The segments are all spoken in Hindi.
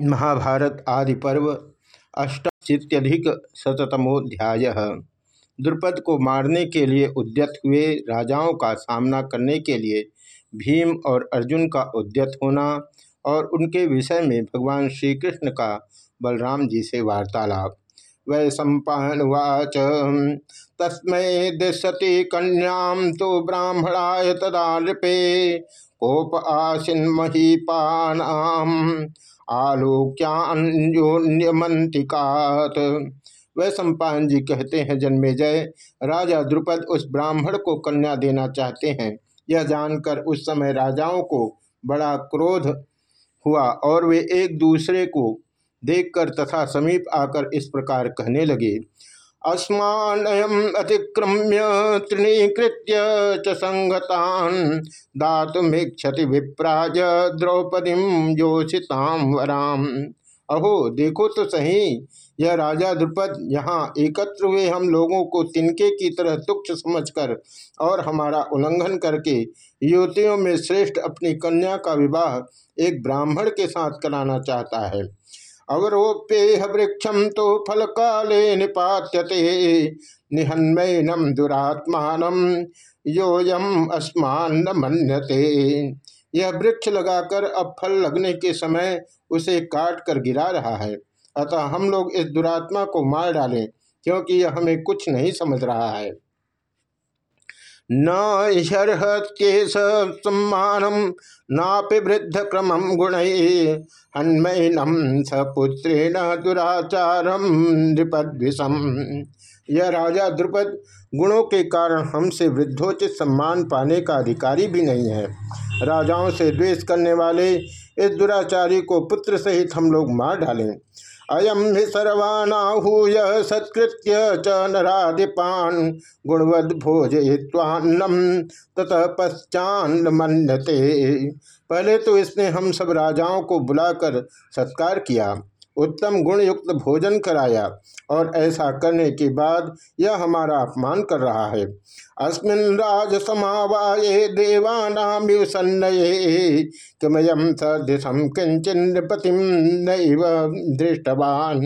महाभारत आदि पर्व अष्टाशीत्यधिक शतमोध्याय द्रुपद को मारने के लिए उद्यत हुए राजाओं का सामना करने के लिए भीम और अर्जुन का उद्यत होना और उनके विषय में भगवान श्री कृष्ण का बलराम जी से वार्तालाप। वै सम्पावाच तस्म दिशति कन्याम तो ब्राह्मणाय तदा नृपे कोप आसिन महीपानाम आलोक्यान्योन्यमंतिकात। वह सम्पान जी कहते हैं, जन्मे जय। राजा द्रुपद उस ब्राह्मण को कन्या देना चाहते हैं। यह जानकर उस समय राजाओं को बड़ा क्रोध हुआ और वे एक दूसरे को देखकर तथा समीप आकर इस प्रकार कहने लगे। अस्मानयम अतिक्रम्य तृणीकृत्य च संगतान दातुमीक्षति विप्राज द्रौपदी योषिताम वराम। अहो, देखो तो सही, यह राजा द्रुपद, यहाँ एकत्र हुए हम लोगों को तिनके की तरह तुक्ष समझकर और हमारा उल्लंघन करके युवतियों में श्रेष्ठ अपनी कन्या का विवाह एक ब्राह्मण के साथ कराना चाहता है। अवरोप्येह वृक्षम तो फल काले निपात्यते निहन्मयनम दुरात्मान योयम अस्मान मन्यते। यह वृक्ष लगाकर अब फल लगने के समय उसे काट कर गिरा रहा है। अतः हम लोग इस दुरात्मा को मार डालें, क्योंकि यह हमें कुछ नहीं समझ रहा है। ह्यर्हत्येष सम्मानम नापि वृद्ध क्रम गुण हन्मयनम सपुत्रेण दुराचारम नृपद्विषम। यह राजा द्रुपद गुणों के कारण हमसे वृद्धोचित सम्मान पाने का अधिकारी भी नहीं है। राजाओं से द्वेष करने वाले इस दुराचारी को पुत्र सहित हम लोग मार डालें। अयम हि सर्वानाहूय सत्कृत्य च नादिपा गुणवद भोजय्वान्नम ततः पश्चान्न मन्यते पहले तो इसने हम सब राजाओं को बुलाकर सत्कार किया। उत्तम गुण युक्त भोजन कराया और ऐसा करने के बाद यह हमारा अपमान कर रहा है। अस्मिन राज समावाये देवानाम किमयम सदृशम किंचन पतिम नैव दृष्टवान।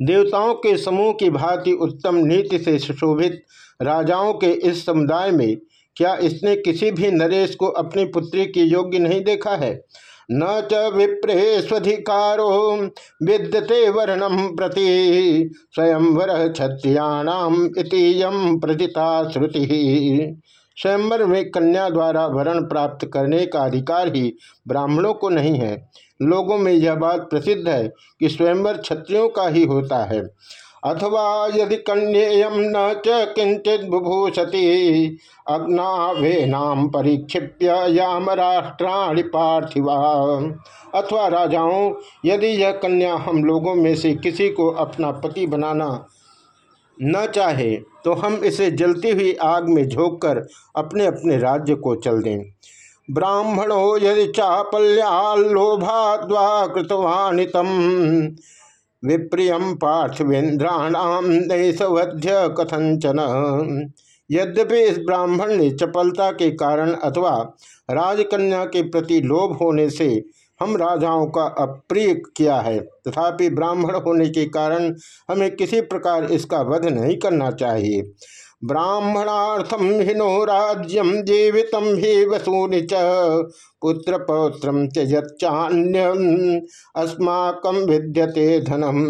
देवताओं के समूह की भांति उत्तम नीति से सुशोभित राजाओं के इस समुदाय में क्या इसने किसी भी नरेश को अपनी पुत्री की योग्य नहीं देखा है? न च विप्रेस्वधिकारो विद्यते वर्णम प्रति स्वयंवर क्षत्रियाणाम इतियम प्रतिता श्रुति। स्वयंवर में कन्या द्वारा वरण प्राप्त करने का अधिकार ही ब्राह्मणों को नहीं है। लोगों में यह बात प्रसिद्ध है कि स्वयंवर क्षत्रियों का ही होता है। अथवा यदि कन्येयम न च किंचित बुभूषति अग्नाभेनाम परिक्षिप्य याम राष्ट्राणि पार्थिवा। अथवा राजाओं, यदि यह कन्या हम लोगों में से किसी को अपना पति बनाना न चाहे तो हम इसे जलती हुई आग में झोंक कर अपने अपने राज्य को चल दें। ब्राह्मणों, यदि चापल्यालोभाद्वा कृतवानितम विप्रियम पार्थिवेन्द्राणाम नैसवध्य कथंचन यद्यपि इस ब्राह्मण ने चपलता के कारण अथवा राजकन्या के प्रति लोभ होने से हम राजाओं का अप्रिय किया है, तथापि ब्राह्मण होने के कारण हमें किसी प्रकार इसका वध नहीं करना चाहिए। ब्राह्मणार्थम हिनो राज्यम जीवित ही वसूनि च पुत्र पौत्र त्यजान्यम अस्माक विद्यते धनम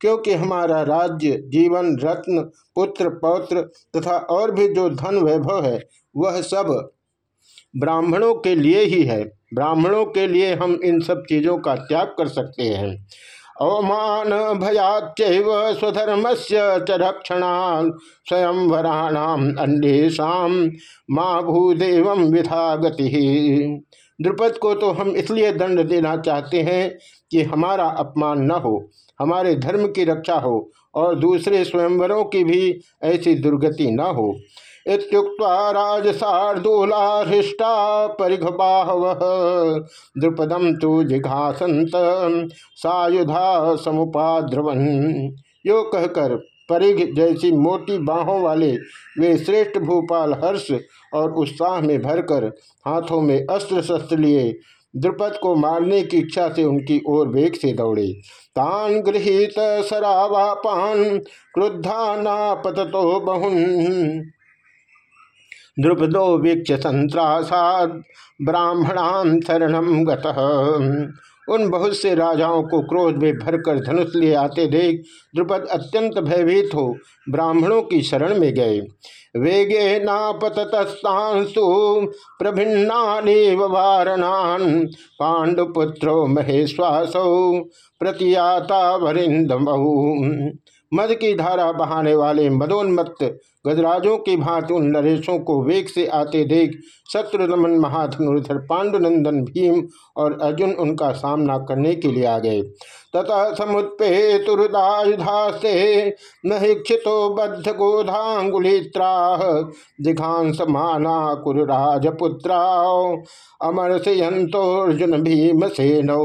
क्योंकि हमारा राज्य, जीवन, रत्न, पुत्र, पौत्र तथा और भी जो धन वैभव है, वह सब ब्राह्मणों के लिए ही है। ब्राह्मणों के लिए हम इन सब चीज़ों का त्याग कर सकते हैं। अवमान भयाच स्वधर्म से च रक्षणा स्वयं वराणाम अन्येषा माँ भूदेव विधा गति। द्रुपद को तो हम इसलिए दंड देना चाहते हैं कि हमारा अपमान न हो, हमारे धर्म की रक्षा हो और दूसरे स्वयंवरों की भी ऐसी दुर्गति न हो। इतुक्ता हृष्टा परिघबाहव। द्रुपदम तो जिघासंत सायुधा समुपाद्रवन। यो कहकर परिघ जैसी मोटी बाहों वाले, वे श्रेष्ठ भूपाल हर्ष और उत्साह में भरकर हाथों में अस्त्र शस्त्र लिए द्रुपद को मारने की इच्छा से उनकी ओर वेग से दौड़े। तान गृहित सरावापान, क्रुद्धा नापतो बहुन। द्रुपदो वीक्ष संत्रासाद ब्राह्मणान शरणम गतः। उन बहुत से राजाओं को क्रोध में भरकर धनुष लिए आते देख द्रुपद अत्यंत भयभीत हो ब्राह्मणों की शरण में गए। वेगे नापतस्तांसु प्रभिन्ना वारणान पांडुपुत्रो महेश्वासौ प्रतियाता वरिंदम मद की धारा बहाने वाले मदोन्मत्त, गजराजों की भांति उन नरेशों को वेग से आते देख, शत्रुदमन महाधनुर्धर पांडुनंदन भीम और अर्जुन उनका सामना करने के लिए आ गए। तथा समुत्पे तुरुदायुधा से नहिक्षितो बद्ध गोधांगुलित्रा दिघांस माना कुरुराजपुत्रा अमर से अर्जुन भीम से नौ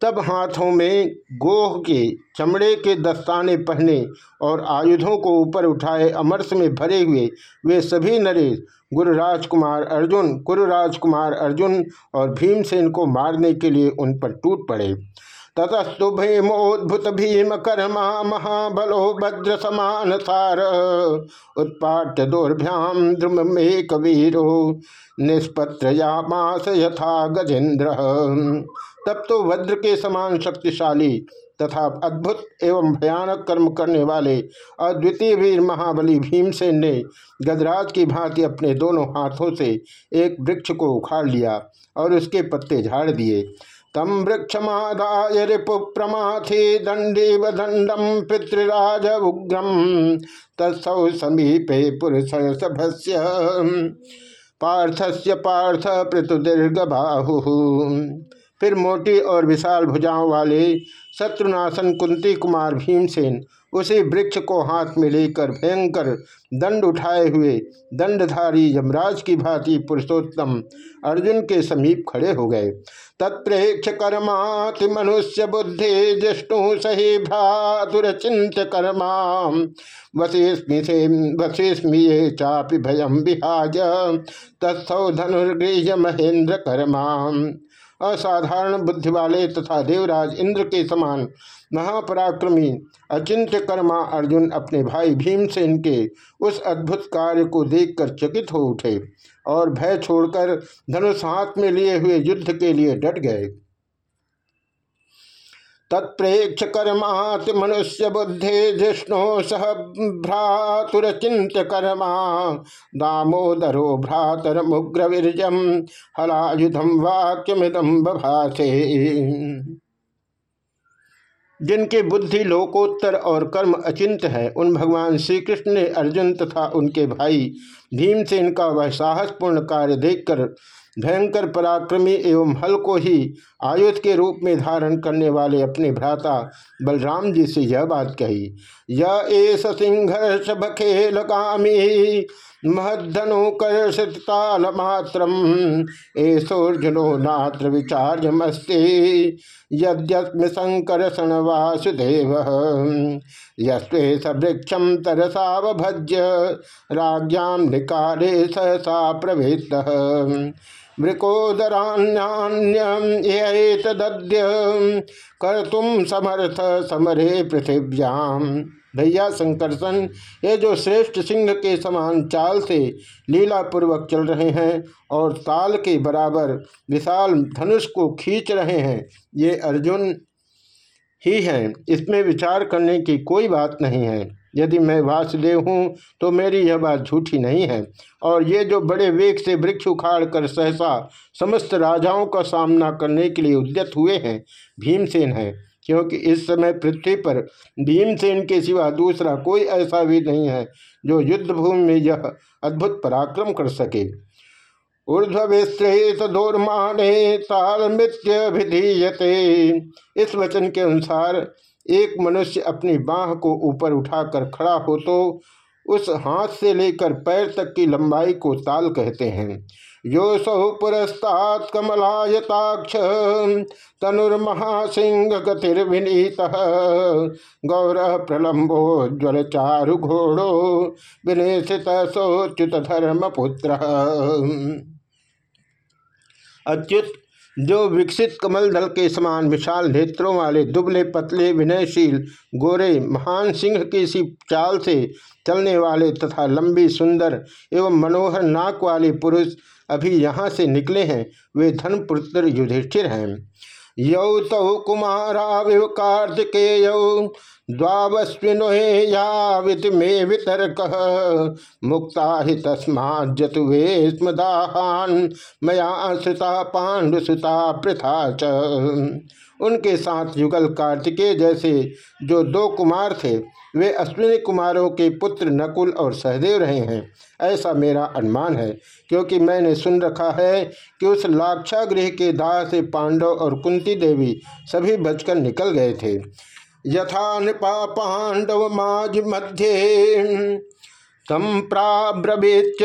तब हाथों में गोह के चमड़े के दस्ताने पहने और आयुधों को ऊपर उठाए अमरस में भरे हुए, वे सभी नरेश, गुरु राजकुमार अर्जुन, गुरु राजकुमार अर्जुन और भीमसेन को मारने के लिए उन पर टूट पड़े। ततस्तु भीमोद्भुत भीम कर्मा महाबलो भद्र समान सार। उत्पाट्य दुर्भ्याम द्रुम में कबीरो निष्पत्र यथा गजेन्द्र तब तो वज्र के समान शक्तिशाली तथा अद्भुत एवं भयानक कर्म करने वाले अद्वितीय वीर महाबली भीमसेन ने गजराज की भांति अपने दोनों हाथों से एक वृक्ष को उखाड़ लिया और उसके पत्ते झाड़ दिए। तम वृक्ष वृक्षमादाय रिपु प्रमाथि दंडीव दंडम पितृराज उग्रम तत्सौ समीपे पुरुष सभस्य। पार्थस्य पार्थ पृथु दीर्घ बाहु। फिर मोटी और विशाल भुजाओं वाले शत्रुनाशन कुंती कुमार भीमसेन उसी वृक्ष को हाथ में लेकर भयंकर दंड उठाए हुए दंडधारी यमराज की भांति पुरुषोत्तम अर्जुन के समीप खड़े हो गए। तत्प्रेक्ष कर्माति मनुष्य बुद्धि जिष्णु सही भ्रातुर चिंत कर्मा। वशिस्मी से ये चापि भयम विहाज तत्सौ धनुर्गृह महेंद्र कर्मा। असाधारण बुद्धि वाले तथा देवराज इंद्र के समान महापराक्रमी अचिंत्य कर्मा अर्जुन अपने भाई भीमसेन के उस अद्भुत कार्य को देखकर चकित हो उठे और भय छोड़कर धनुष हाथ में लिए हुए युद्ध के लिए डट गए। तत्प्रेक्ष कर्माति मनुष्य बुद्धि जिष्णु सह भ्रातुरचिंत्य कर्मा दामोदरो भ्रातर मुग्र वीरजम हलायुधम वाक्यमिदम बभासे। जिनके बुद्धि लोकोत्तर और कर्म अचिंत है, उन भगवान श्री कृष्ण ने अर्जुन तथा उनके भाई भीमसेन का वह साहसपूर्ण कार्य देखकर भयंकर पराक्रमी एवं हल को ही आयुध के रूप में धारण करने वाले अपने भ्राता बलराम जी से यह बात कही, यह एस सिंघर्ष बखेल कामी महधनु कर्षताल मात्र एसोर्जुनो नात्र विचार्यमस्ते, यद्यस्म संकर्षण वासुदेव यस्वे सवृक्षम तरसावभज्य राज्ञाम निकाले सहसा प्रवृत्त मृकोदरान्यान्यतद्य कर तुम समर्थ समरे पृथिव्याम भैया संकर्षण ये जो श्रेष्ठ सिंह के समान चाल से लीला पूर्वक चल रहे हैं और ताल के बराबर विशाल धनुष को खींच रहे हैं, ये अर्जुन ही हैं। इसमें विचार करने की कोई बात नहीं है। यदि मैं वासुदेव हूँ तो मेरी यह बात झूठी नहीं है। और ये जो बड़े वेग से वृक्ष उखाड़ कर सहसा समस्त राजाओं का सामना करने के लिए उद्यत हुए हैं, भीमसेन है, क्योंकि इस समय पृथ्वी पर भीमसेन के सिवा दूसरा कोई ऐसा भी नहीं है, जो युद्ध भूमि में यह अद्भुत पराक्रम कर सके। ऊर्ध्विश्रेत दोर्माने ताल मृत्य विधीयते इस वचन के अनुसार, एक मनुष्य अपनी बाह को ऊपर उठाकर खड़ा हो तो उस हाथ से लेकर पैर तक की लंबाई को ताल कहते हैं। यो सौ पुरस्तात कमलायताक्ष तनुर्महासिंह गतिर्विनीत गौरव प्रलंबो ज्वल चारु घोड़ो विनेशित सोच्युत धर्म पुत्र अच्युत जो विकसित कमल दल के समान विशाल नेत्रों वाले दुबले पतले विनयशील गोरे महान सिंह की सी चाल से चलने वाले तथा लंबी सुंदर एवं मनोहर नाक वाले पुरुष अभी यहाँ से निकले हैं, वे धनपुत्र युधिष्ठिर हैं। यौ तौ कुमारा कार्तिकेय द्वावस्विनोहेयावित मे वितर्क। मुक्ता ही तस्माजतुवे स्मदाहान, मया श्रुता पांडुसुता प्रथा च। उनके साथ युगल कार्तिकेय जैसे जो दो कुमार थे, वे अश्विनी कुमारों के पुत्र नकुल और सहदेव रहे हैं। ऐसा मेरा अनुमान है, क्योंकि मैंने सुन रखा है कि उस लाक्षागृह के दाह से पांडव और कुंती देवी सभी बचकर निकल गए थे। यथा नृपा पांडव माज मध्य तम प्राब्रवीच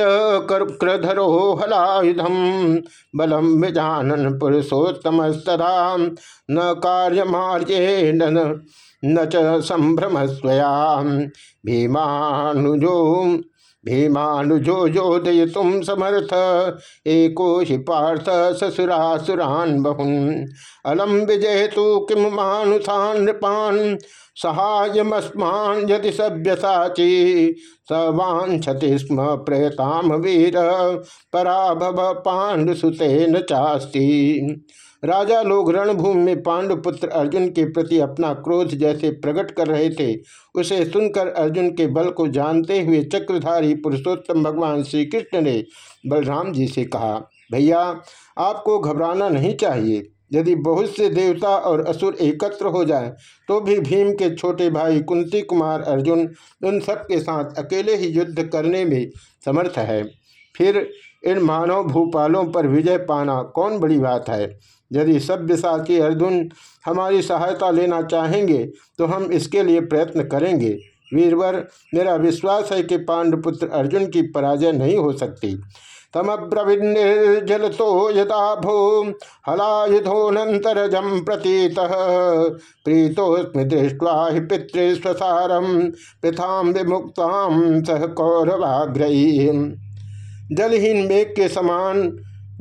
कर्क्रधरो हलायुधम बलम विजानन पुरुषोत्तमस्तदा। न कार्यमार्ये न च संभ्रम स्वया भीमानुजो भीमानुजो योदय तुम समर्थ। एको हि पार्थ ससुरासुरान बहुन। अलम विजय तो किम मानुषान नृपान। सहायमस्मान यदि सभ्यसाची सवांछति स्म प्रयताम वीर, पराभव पांडुसुतेन चास्ती। राजा लोग रणभूमि में पांडुपुत्र अर्जुन के प्रति अपना क्रोध जैसे प्रकट कर रहे थे, उसे सुनकर अर्जुन के बल को जानते हुए चक्रधारी पुरुषोत्तम भगवान श्री कृष्ण ने बलराम जी से कहा, भैया, आपको घबराना नहीं चाहिए। यदि बहुत से देवता और असुर एकत्र हो जाए तो भी भीम के छोटे भाई कुंती कुमार, अर्जुन, उन सब के साथ अकेले ही युद्ध करने में समर्थ है। फिर इन मानव भूपालों पर विजय पाना कौन बड़ी बात है? यदि सभ्यसाची अर्जुन हमारी सहायता लेना चाहेंगे तो हम इसके लिए प्रयत्न करेंगे। वीरवर, मेरा विश्वास है कि पांडुपुत्र अर्जुन की पराजय नहीं हो सकती। तमब्रविर्जल तो यदा भो हलायुधोनंतरजम प्रतीत। प्रीतोस्म दृष्टवा ही पितृस्वसारम प्रथाम विमुक्ताम सह कौरवाग्रही जलहीन मेघ के समान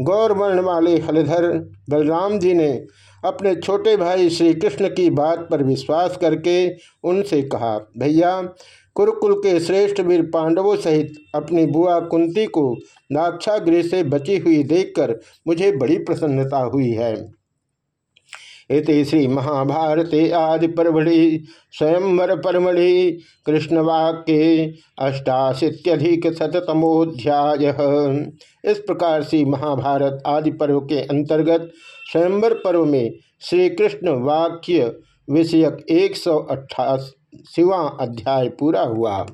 गौरवर्ण वाले हलधर बलराम जी ने अपने छोटे भाई श्री कृष्ण की बात पर विश्वास करके उनसे कहा, भैया कुरुकुल के श्रेष्ठ वीर पांडवों सहित अपनी बुआ कुंती को नाक्षागृह से बची हुई देखकर मुझे बड़ी प्रसन्नता हुई है। इति श्री महाभारते आदि परमढ़ि स्वयंवर परमढ़ि कृष्णवाक्य अष्टाशीत्यधिक शतमोध्याय इस प्रकार से महाभारत आदि पर्व के अंतर्गत स्वयंवर पर्व में श्री कृष्ण वाक्य विषयक एक सौ अट्ठासीवा अध्याय पूरा हुआ।